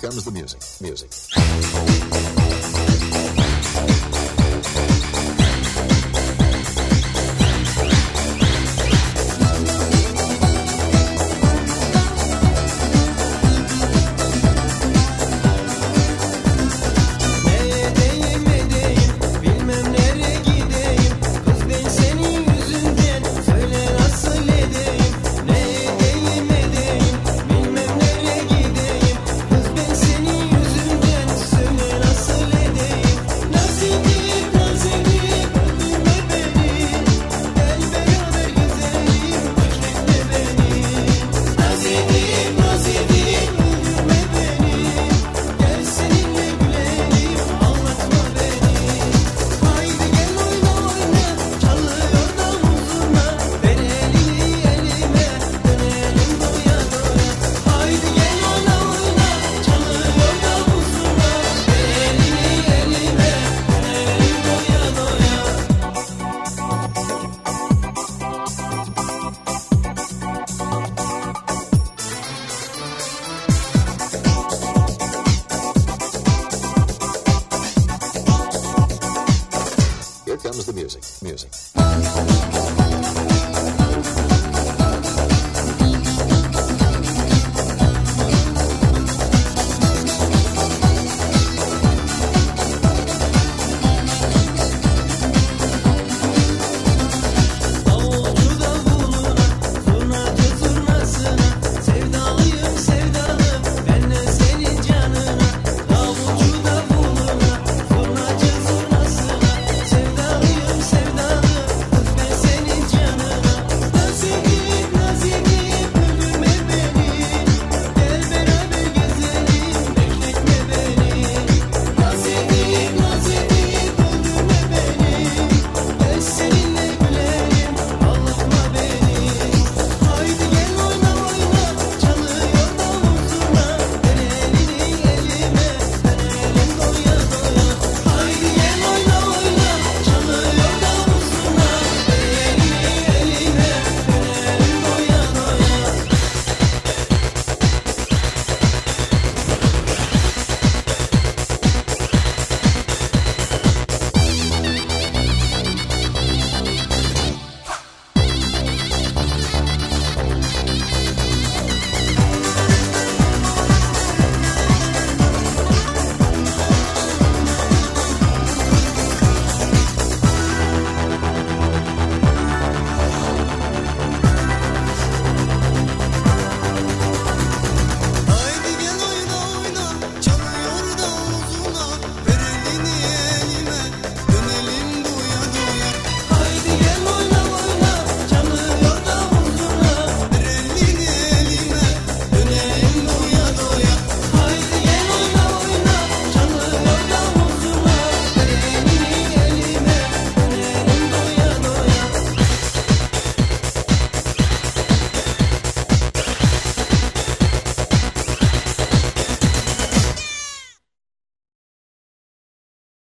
comes the music. Music. Comes the music. Music.